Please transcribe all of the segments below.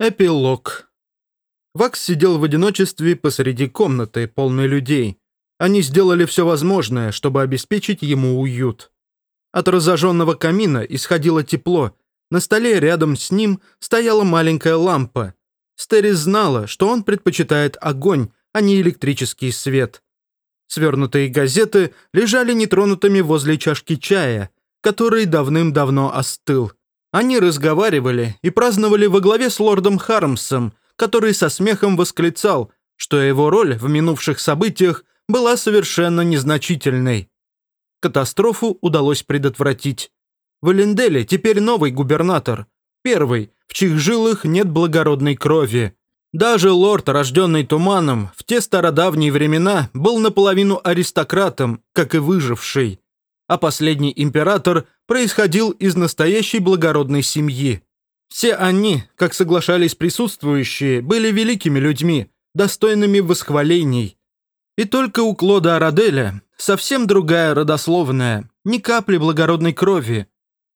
Эпилог. Вакс сидел в одиночестве посреди комнаты, полной людей. Они сделали все возможное, чтобы обеспечить ему уют. От разожженного камина исходило тепло. На столе рядом с ним стояла маленькая лампа. Стерис знала, что он предпочитает огонь, а не электрический свет. Свернутые газеты лежали нетронутыми возле чашки чая, который давным-давно остыл. Они разговаривали и праздновали во главе с лордом Хармсом, который со смехом восклицал, что его роль в минувших событиях была совершенно незначительной. Катастрофу удалось предотвратить. В Эленделе теперь новый губернатор, первый, в чьих жилах нет благородной крови. Даже лорд, рожденный туманом, в те стародавние времена был наполовину аристократом, как и выживший а последний император происходил из настоящей благородной семьи. Все они, как соглашались присутствующие, были великими людьми, достойными восхвалений. И только у Клода Араделя совсем другая родословная, ни капли благородной крови.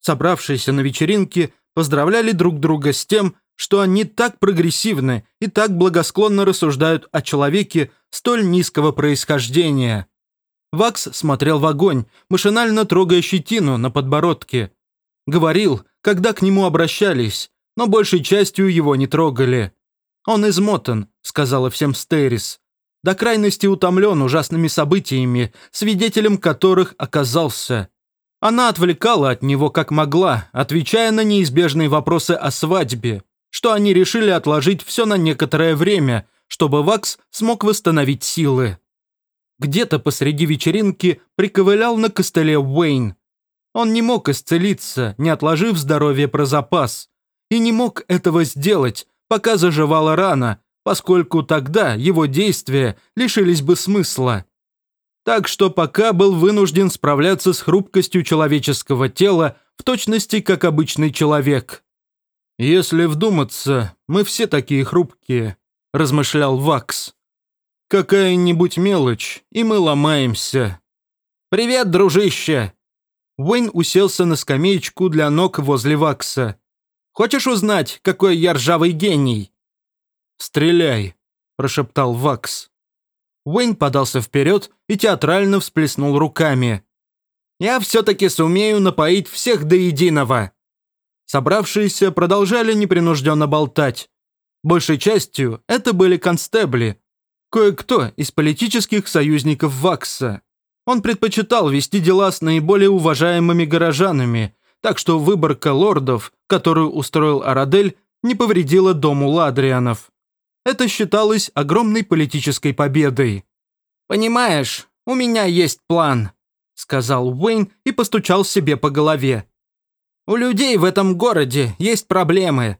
Собравшиеся на вечеринке поздравляли друг друга с тем, что они так прогрессивны и так благосклонно рассуждают о человеке столь низкого происхождения. Вакс смотрел в огонь, машинально трогая щетину на подбородке. Говорил, когда к нему обращались, но большей частью его не трогали. «Он измотан», — сказала всем Стерис. До крайности утомлен ужасными событиями, свидетелем которых оказался. Она отвлекала от него как могла, отвечая на неизбежные вопросы о свадьбе, что они решили отложить все на некоторое время, чтобы Вакс смог восстановить силы. Где-то посреди вечеринки приковылял на костыле Уэйн. Он не мог исцелиться, не отложив здоровье про запас. И не мог этого сделать, пока заживала рана, поскольку тогда его действия лишились бы смысла. Так что пока был вынужден справляться с хрупкостью человеческого тела в точности, как обычный человек. «Если вдуматься, мы все такие хрупкие», – размышлял Вакс. Какая-нибудь мелочь, и мы ломаемся. «Привет, дружище!» Уэйн уселся на скамеечку для ног возле Вакса. «Хочешь узнать, какой я ржавый гений?» «Стреляй», – прошептал Вакс. Уэйн подался вперед и театрально всплеснул руками. «Я все-таки сумею напоить всех до единого!» Собравшиеся продолжали непринужденно болтать. Большей частью это были констебли, Кое-кто из политических союзников Вакса. Он предпочитал вести дела с наиболее уважаемыми горожанами, так что выборка лордов, которую устроил Арадель, не повредила дому Ладрианов. Это считалось огромной политической победой. «Понимаешь, у меня есть план», — сказал Уэйн и постучал себе по голове. «У людей в этом городе есть проблемы.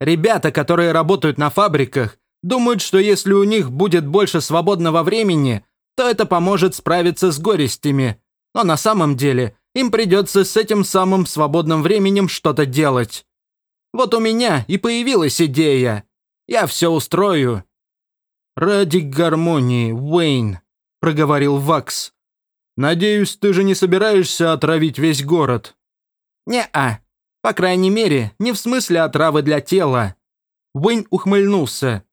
Ребята, которые работают на фабриках, Думают, что если у них будет больше свободного времени, то это поможет справиться с горестями. Но на самом деле им придется с этим самым свободным временем что-то делать. Вот у меня и появилась идея. Я все устрою». «Ради гармонии, Уэйн», – проговорил Вакс. «Надеюсь, ты же не собираешься отравить весь город?» «Не-а. По крайней мере, не в смысле отравы для тела». Уэйн ухмыльнулся.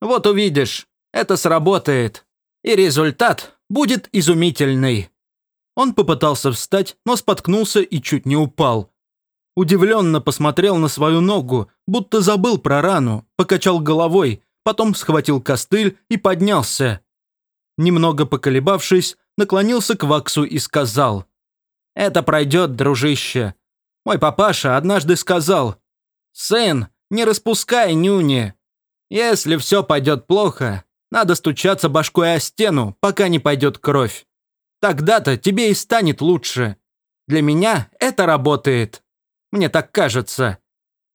Вот увидишь, это сработает. И результат будет изумительный». Он попытался встать, но споткнулся и чуть не упал. Удивленно посмотрел на свою ногу, будто забыл про рану, покачал головой, потом схватил костыль и поднялся. Немного поколебавшись, наклонился к Ваксу и сказал. «Это пройдет, дружище. Мой папаша однажды сказал, «Сын, не распускай нюни, если все пойдет плохо, надо стучаться башкой о стену, пока не пойдет кровь. Тогда-то тебе и станет лучше. Для меня это работает. Мне так кажется.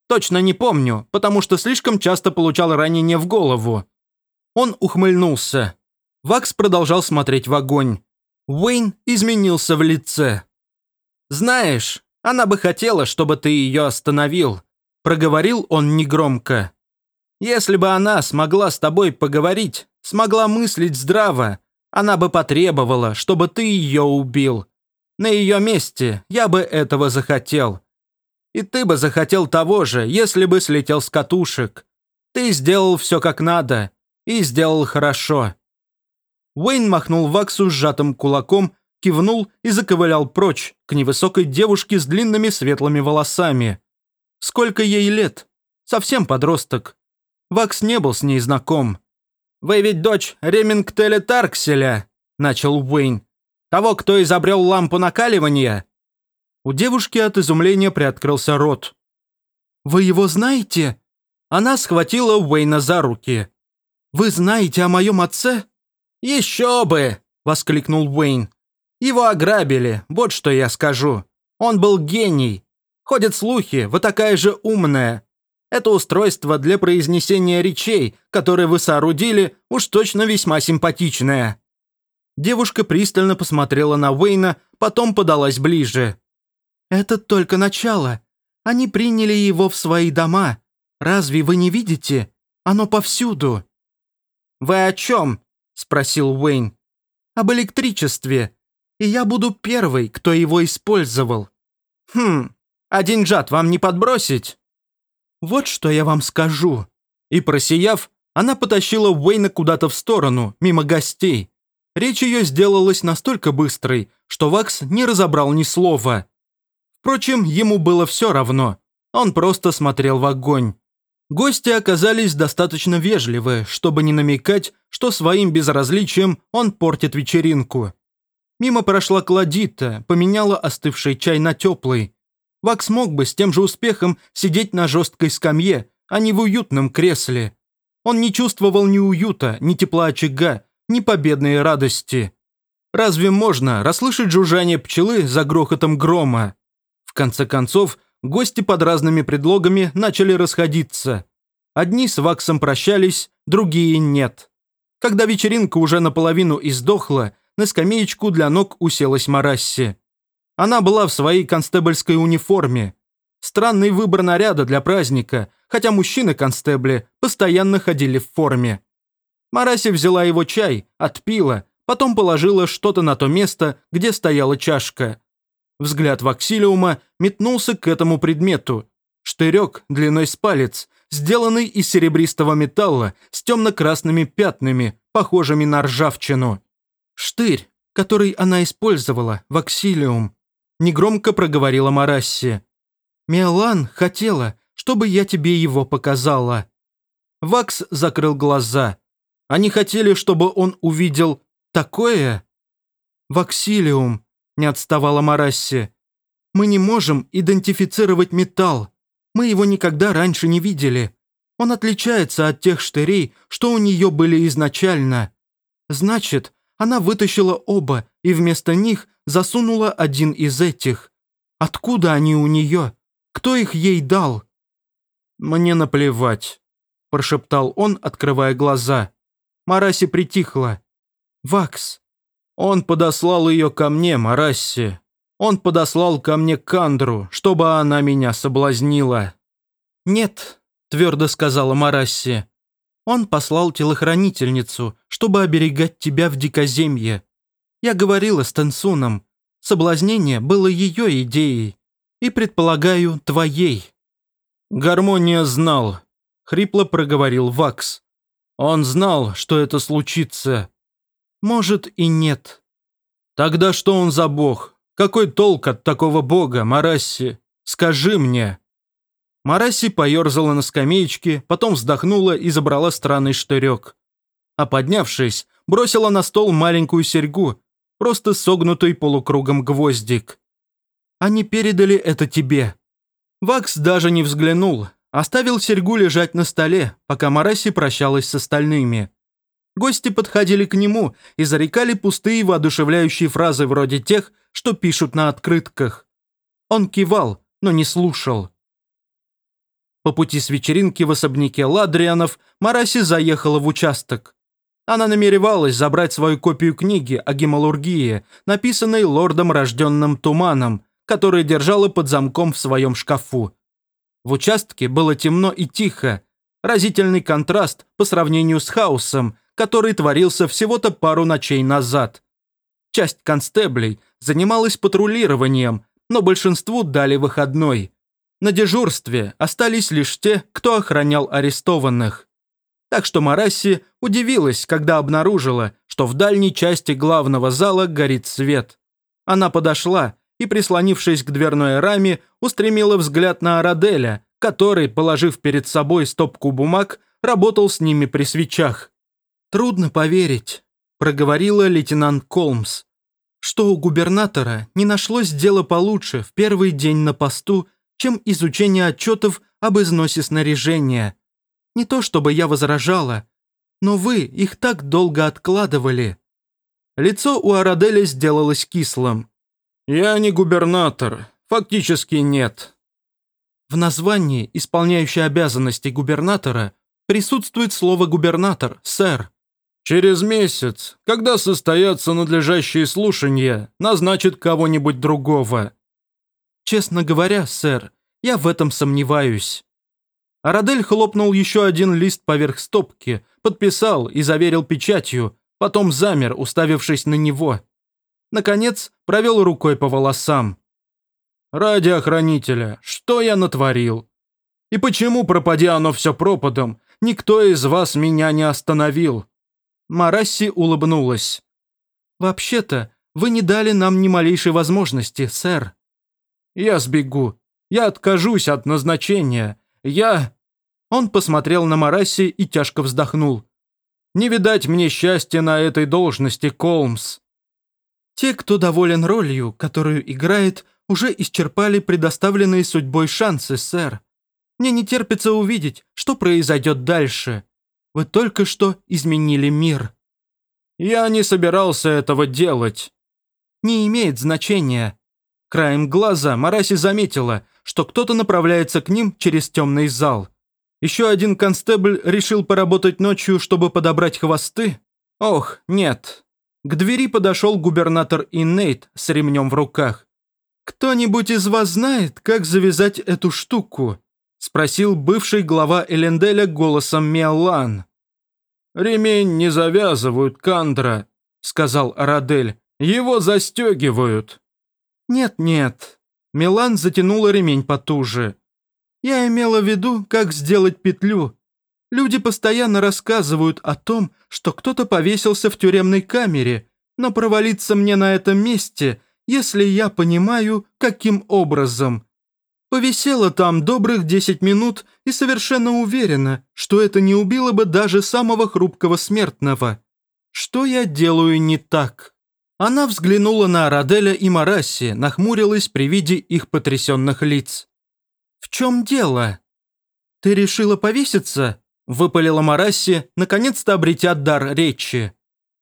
Точно не помню, потому что слишком часто получал ранение в голову. Он ухмыльнулся. Вакс продолжал смотреть в огонь. Уэйн изменился в лице. «Знаешь, она бы хотела, чтобы ты ее остановил», проговорил он негромко. Если бы она смогла с тобой поговорить, смогла мыслить здраво, она бы потребовала, чтобы ты ее убил. На ее месте я бы этого захотел. И ты бы захотел того же, если бы слетел с катушек. Ты сделал все как надо. И сделал хорошо». Уэйн махнул Ваксу сжатым кулаком, кивнул и заковылял прочь к невысокой девушке с длинными светлыми волосами. Сколько ей лет? Совсем подросток. Вакс не был с ней знаком. «Вы ведь дочь Ремингтеля Таркселя», — начал Уэйн. «Того, кто изобрел лампу накаливания?» У девушки от изумления приоткрылся рот. «Вы его знаете?» Она схватила Уэйна за руки. «Вы знаете о моем отце?» «Еще бы!» — воскликнул Уэйн. «Его ограбили, вот что я скажу. Он был гений. Ходят слухи, вы такая же умная. Это устройство для произнесения речей, которое вы соорудили, уж точно весьма симпатичное». Девушка пристально посмотрела на Уэйна, потом подалась ближе. «Это только начало. Они приняли его в свои дома. Разве вы не видите? Оно повсюду». «Вы о чем?» – спросил Уэйн. «Об электричестве. И я буду первой, кто его использовал». «Хм, один джат вам не подбросить?» «Вот что я вам скажу». И просияв, она потащила Уэйна куда-то в сторону, мимо гостей. Речь ее сделалась настолько быстрой, что Вакс не разобрал ни слова. Впрочем, ему было все равно. Он просто смотрел в огонь. Гости оказались достаточно вежливы, чтобы не намекать, что своим безразличием он портит вечеринку. Мимо прошла Кладита, поменяла остывший чай на теплый. Вакс мог бы с тем же успехом сидеть на жесткой скамье, а не в уютном кресле. Он не чувствовал ни уюта, ни тепла очага, ни победной радости. Разве можно расслышать жужжание пчелы за грохотом грома? В конце концов, гости под разными предлогами начали расходиться. Одни с Ваксом прощались, другие нет. Когда вечеринка уже наполовину издохла, на скамеечку для ног уселась Марасси. Она была в своей констебльской униформе. Странный выбор наряда для праздника, хотя мужчины-констебли постоянно ходили в форме. Мараси взяла его чай, отпила, потом положила что-то на то место, где стояла чашка. Взгляд Ваксилиума метнулся к этому предмету. Штырек длиной с палец, сделанный из серебристого металла с темно-красными пятнами, похожими на ржавчину. Штырь, который она использовала, Ваксилиум, негромко проговорила Марасси. «Миолан хотела, чтобы я тебе его показала». Вакс закрыл глаза. Они хотели, чтобы он увидел такое? «Ваксилиум», не отставала Марасси. «Мы не можем идентифицировать металл. Мы его никогда раньше не видели. Он отличается от тех штырей, что у нее были изначально. Значит, она вытащила оба и вместо них засунула один из этих. Откуда они у нее? Кто их ей дал?» «Мне наплевать», – прошептал он, открывая глаза. Мараси притихла. «Вакс, он подослал ее ко мне, Марасси. Он подослал ко мне Кандру, чтобы она меня соблазнила». «Нет», – твердо сказала Марасси. «Он послал телохранительницу, чтобы оберегать тебя в дикоземье. Я говорила с Тенсуном. Соблазнение было ее идеей. И, предполагаю, твоей». «Гармония знал», – хрипло проговорил Вакс. «Он знал, что это случится. Может и нет. Тогда что он за бог? Какой толк от такого бога, Марасси? Скажи мне. Марасси поерзала на скамеечке, потом вздохнула и забрала странный штырек. А поднявшись, бросила на стол маленькую серьгу, просто согнутый полукругом гвоздик. Они передали это тебе. Вакс даже не взглянул, оставил серьгу лежать на столе, пока Мараси прощалась с остальными. Гости подходили к нему и зарекали пустые воодушевляющие фразы вроде тех, что пишут на открытках. Он кивал, но не слушал. По пути с вечеринки в особняке Ладрианов Мараси заехала в участок. Она намеревалась забрать свою копию книги о гемалургии, написанной лордом рожденным Туманом, который держала под замком в своем шкафу. В участке было темно и тихо, разительный контраст по сравнению с хаосом, который творился всего-то пару ночей назад. Часть констеблей занималась патрулированием, но большинству дали выходной. На дежурстве остались лишь те, кто охранял арестованных. Так что Марасси удивилась, когда обнаружила, что в дальней части главного зала горит свет. Она подошла и, прислонившись к дверной раме, устремила взгляд на Араделя, который, положив перед собой стопку бумаг, работал с ними при свечах. «Трудно поверить», – проговорила лейтенант Колмс, «что у губернатора не нашлось дела получше в первый день на посту, чем изучение отчетов об износе снаряжения. Не то чтобы я возражала, но вы их так долго откладывали». Лицо у Араделя сделалось кислым. «Я не губернатор. Фактически нет». В названии, исполняющей обязанности губернатора, присутствует слово «губернатор», сэр. «Через месяц, когда состоятся надлежащие слушания, назначит кого-нибудь другого». «Честно говоря, сэр, я в этом сомневаюсь». Арадель хлопнул еще один лист поверх стопки, подписал и заверил печатью, потом замер, уставившись на него. Наконец, провел рукой по волосам. «Ради охранителя, что я натворил? И почему, пропади оно все пропадом, никто из вас меня не остановил?» Марасси улыбнулась. «Вообще-то, вы не дали нам ни малейшей возможности, сэр». «Я сбегу. Я откажусь от назначения. Я...» Он посмотрел на Марасси и тяжко вздохнул. «Не видать мне счастья на этой должности, Колмс. Те, кто доволен ролью, которую играет, уже исчерпали предоставленные судьбой шансы, сэр. Мне не терпится увидеть, что произойдет дальше. Вы только что изменили мир». «Я не собирался этого делать». «Не имеет значения». Краем глаза Мараси заметила, что кто-то направляется к ним через темный зал. Еще один констебль решил поработать ночью, чтобы подобрать хвосты? Ох, нет, к двери подошел губернатор Иннейт с ремнем в руках. «Кто-нибудь из вас знает, как завязать эту штуку?» – спросил бывший глава Эленделя голосом Миалан. «Ремень не завязывают, Кандра», – сказал Арадель. «Его застегивают». «Нет-нет». Милан затянула ремень потуже. «Я имела в виду, как сделать петлю. Люди постоянно рассказывают о том, что кто-то повесился в тюремной камере, но провалиться мне на этом месте, если я понимаю, каким образом. Повисела там добрых 10 минут и совершенно уверена, что это не убило бы даже самого хрупкого смертного. Что я делаю не так? Она взглянула на Араделя и Марасси, нахмурилась при виде их потрясенных лиц. «В чем дело?» «Ты решила повеситься?» Выпалила Марасси, наконец-то обретя дар речи.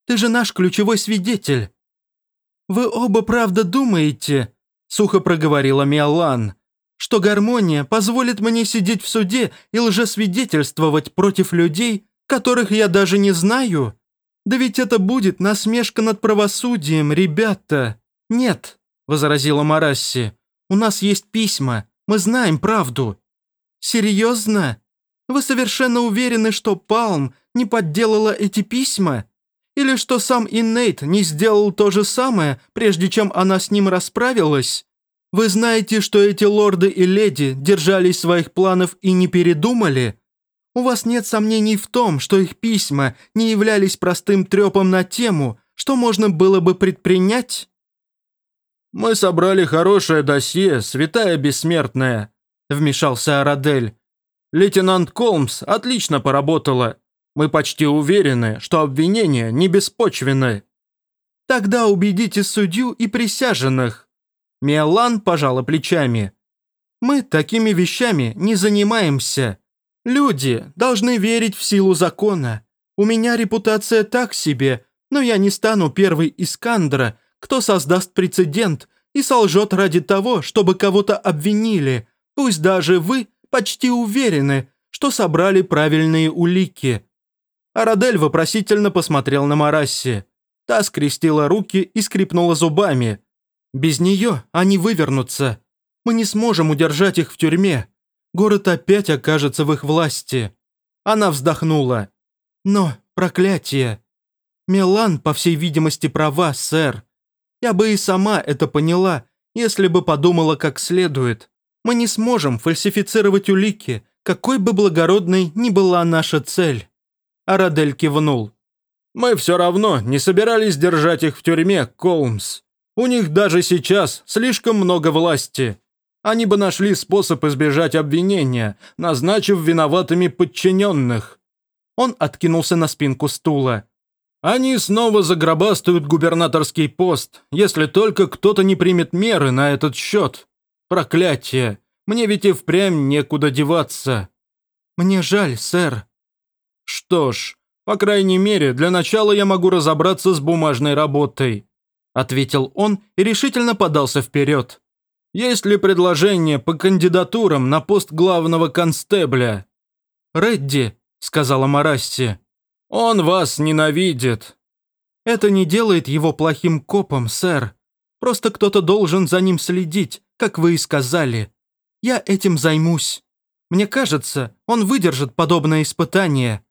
«Ты же наш ключевой свидетель». «Вы оба правда думаете?» Сухо проговорила Миолан. «Что гармония позволит мне сидеть в суде и лжесвидетельствовать против людей, которых я даже не знаю? Да ведь это будет насмешка над правосудием, ребята!» «Нет», — возразила Марасси, — «у нас есть письма, мы знаем правду». «Серьезно?» Вы совершенно уверены, что Палм не подделала эти письма? Или что сам Иннейт не сделал то же самое, прежде чем она с ним расправилась? Вы знаете, что эти лорды и леди держались своих планов и не передумали? У вас нет сомнений в том, что их письма не являлись простым трепом на тему, что можно было бы предпринять? «Мы собрали хорошее досье, святая бессмертная», – вмешался Арадель. Лейтенант Колмс отлично поработала. Мы почти уверены, что обвинения не беспочвены. Тогда убедите судью и присяженных. Миолан пожала плечами. Мы такими вещами не занимаемся. Люди должны верить в силу закона. У меня репутация так себе, но я не стану первой Искандра, кто создаст прецедент и солжет ради того, чтобы кого-то обвинили, пусть даже вы почти уверены, что собрали правильные улики». Арадель вопросительно посмотрел на Марасси. Та скрестила руки и скрипнула зубами. «Без нее они вывернутся. Мы не сможем удержать их в тюрьме. Город опять окажется в их власти». Она вздохнула. «Но, проклятие! Милан, по всей видимости, права, сэр. Я бы и сама это поняла, если бы подумала как следует. Мы не сможем фальсифицировать улики, какой бы благородной ни была наша цель». Арадель кивнул. «Мы все равно не собирались держать их в тюрьме, Колмс. У них даже сейчас слишком много власти. Они бы нашли способ избежать обвинения, назначив виноватыми подчиненных». Он откинулся на спинку стула. «Они снова загробастают губернаторский пост, если только кто-то не примет меры на этот счет. Проклятие! Мне ведь и впрямь некуда деваться». «Мне жаль, сэр». «Что ж, по крайней мере, для начала я могу разобраться с бумажной работой», ответил он и решительно подался вперед. Есть ли предложение по кандидатурам на пост главного констебля?» «Редди», — сказала Марасси. «Он вас ненавидит». «Это не делает его плохим копом, сэр. Просто кто-то должен за ним следить, как вы и сказали. Я этим займусь. Мне кажется, он выдержит подобное испытание».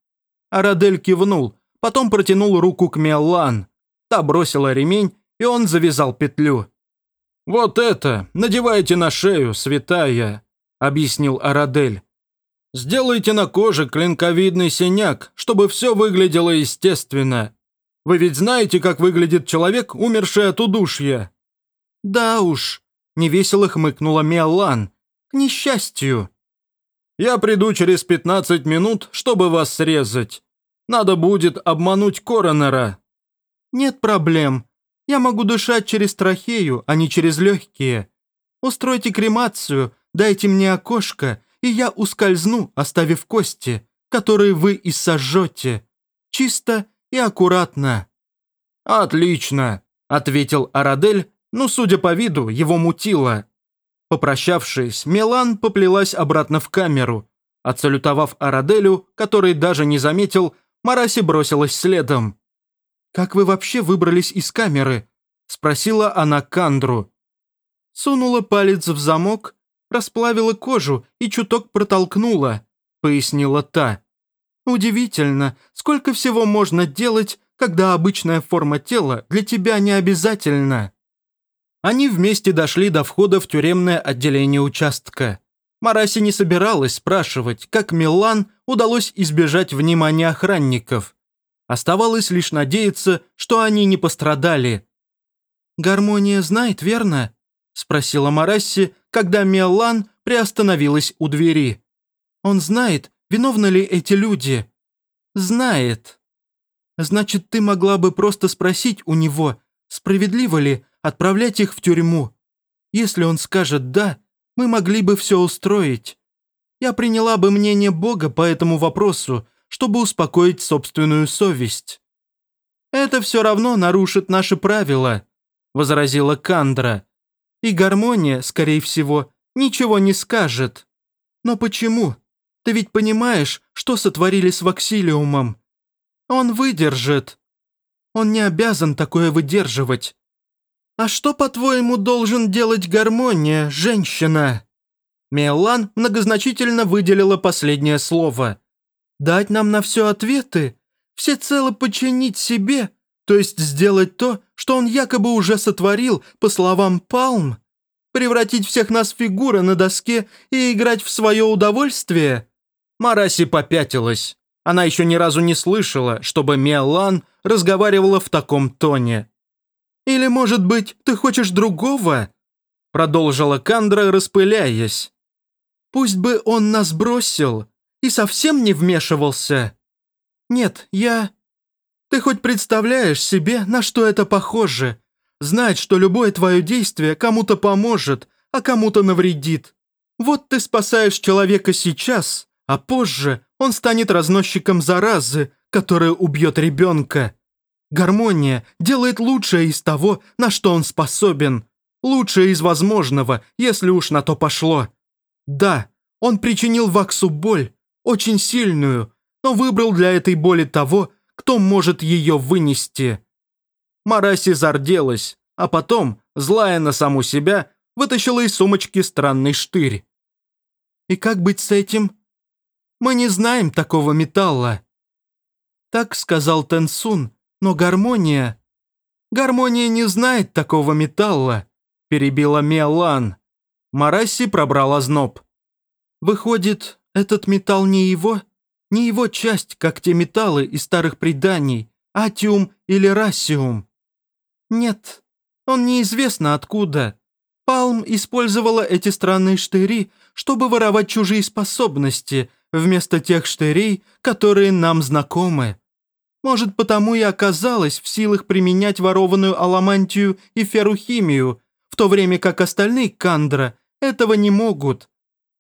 Арадель кивнул, потом протянул руку к Меллан. Та бросила ремень, и он завязал петлю. «Вот это надевайте на шею, святая», — объяснил Арадель. «Сделайте на коже клинковидный синяк, чтобы все выглядело естественно. Вы ведь знаете, как выглядит человек, умерший от удушья?» «Да уж», — невесело хмыкнула Миолан. «К несчастью». «Я приду через 15 минут, чтобы вас срезать. Надо будет обмануть коронера». «Нет проблем», я могу дышать через трахею, а не через легкие. Устройте кремацию, дайте мне окошко, и я ускользну, оставив кости, которые вы и сожжете. Чисто и аккуратно». «Отлично», — ответил Арадель, но, судя по виду, его мутило. Попрощавшись, Мелан поплелась обратно в камеру. Отсалютовав Араделю, который даже не заметил, Мараси бросилась следом. «Как вы вообще выбрались из камеры?» – спросила она Кандру. Сунула палец в замок, расплавила кожу и чуток протолкнула, пояснила та. «Удивительно, сколько всего можно делать, когда обычная форма тела для тебя не обязательна». Они вместе дошли до входа в тюремное отделение участка. Мараси не собиралась спрашивать, как Милан удалось избежать внимания охранников. Оставалось лишь надеяться, что они не пострадали. «Гармония знает, верно?» – спросила Марасси, когда Меллан приостановилась у двери. «Он знает, виновны ли эти люди?» «Знает». «Значит, ты могла бы просто спросить у него, справедливо ли отправлять их в тюрьму. Если он скажет «да», мы могли бы все устроить. Я приняла бы мнение Бога по этому вопросу, чтобы успокоить собственную совесть. «Это все равно нарушит наши правила», – возразила Кандра. «И гармония, скорее всего, ничего не скажет. Но почему? Ты ведь понимаешь, что сотворили с Ваксилиумом? Он выдержит. Он не обязан такое выдерживать. А что, по-твоему, должен делать гармония, женщина?» Мелан многозначительно выделила последнее слово – дать нам на все ответы, всецело подчинить себе, то есть сделать то, что он якобы уже сотворил, по словам Палм, превратить всех нас в фигуры на доске и играть в свое удовольствие?» Мараси попятилась. Она еще ни разу не слышала, чтобы Миолан разговаривала в таком тоне. «Или, может быть, ты хочешь другого?» Продолжила Кандра, распыляясь. «Пусть бы он нас бросил, и совсем не вмешивался? Нет, я... Ты хоть представляешь себе, на что это похоже? Знать, что любое твое действие кому-то поможет, а кому-то навредит. Вот ты спасаешь человека сейчас, а позже он станет разносчиком заразы, которая убьет ребенка. Гармония делает лучшее из того, на что он способен. Лучшее из возможного, если уж на то пошло. Да, он причинил Ваксу боль, очень сильную, но выбрал для этой боли того, кто может ее вынести. Мараси зарделась, а потом, злая на саму себя, вытащила из сумочки странный штырь. «И как быть с этим?» «Мы не знаем такого металла». Так сказал Тенсун, но гармония... «Гармония не знает такого металла», перебила Миолан. Марасси пробрал озноб. «Выходит, этот металл не его? Не его часть, как те металлы из старых преданий, атиум или рассиум?» «Нет, он неизвестно откуда. Палм использовала эти странные штыри, чтобы воровать чужие способности, вместо тех штырей, которые нам знакомы. Может, потому и оказалась в силах применять ворованную аламантию и феррухимию, в то время как остальные Кандра этого не могут.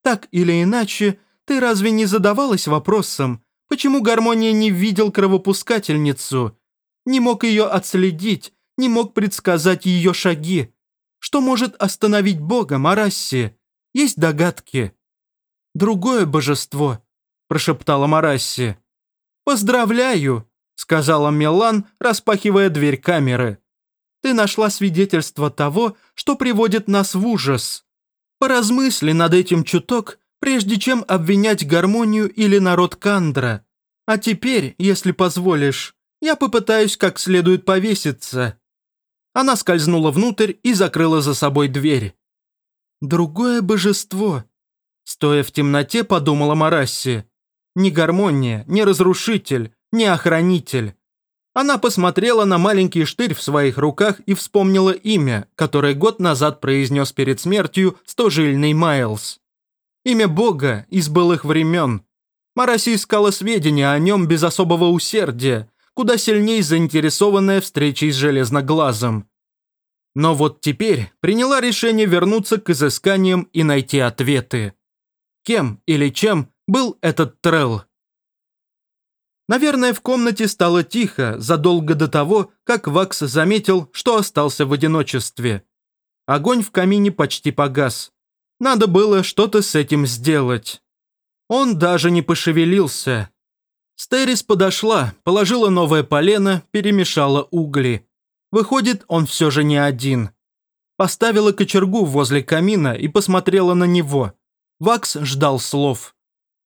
Так или иначе, ты разве не задавалась вопросом, почему Гармония не видел кровопускательницу, не мог ее отследить, не мог предсказать ее шаги? Что может остановить Бога, Марасси? Есть догадки?» «Другое божество», – прошептала Марасси. «Поздравляю», – сказала Милан, распахивая дверь камеры. «Ты нашла свидетельство того, что приводит нас в ужас. Поразмысли над этим чуток, прежде чем обвинять гармонию или народ Кандра. А теперь, если позволишь, я попытаюсь как следует повеситься». Она скользнула внутрь и закрыла за собой дверь. «Другое божество», — стоя в темноте, подумала Марасси. «Не гармония, не разрушитель, не охранитель». Она посмотрела на маленький штырь в своих руках и вспомнила имя, которое год назад произнес перед смертью стожильный Майлз. Имя Бога из былых времен. Мараси искала сведения о нем без особого усердия, куда сильнее заинтересованная встречей с Железноглазом. Но вот теперь приняла решение вернуться к изысканиям и найти ответы. Кем или чем был этот Трелл? Наверное, в комнате стало тихо задолго до того, как Вакс заметил, что остался в одиночестве. Огонь в камине почти погас. Надо было что-то с этим сделать. Он даже не пошевелился, Стерис подошла, положила новое полено, перемешала угли. Выходит, он все же не один. Поставила кочергу возле камина и посмотрела на него. Вакс ждал слов.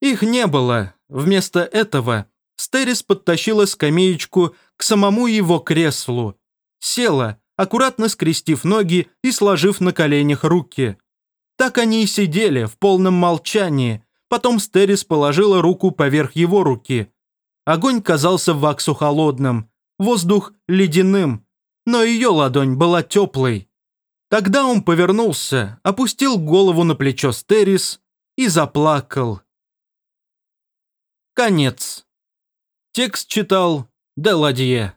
Их не было. Вместо этого Стерис подтащила скамеечку к самому его креслу. Села, аккуратно скрестив ноги и сложив на коленях руки. Так они и сидели в полном молчании. Потом Стерис положила руку поверх его руки, Огонь казался Ваксу холодным, воздух ледяным, но ее ладонь была теплой. Тогда он повернулся, опустил голову на плечо Стерис и заплакал. Конец. Текст читал Деладье.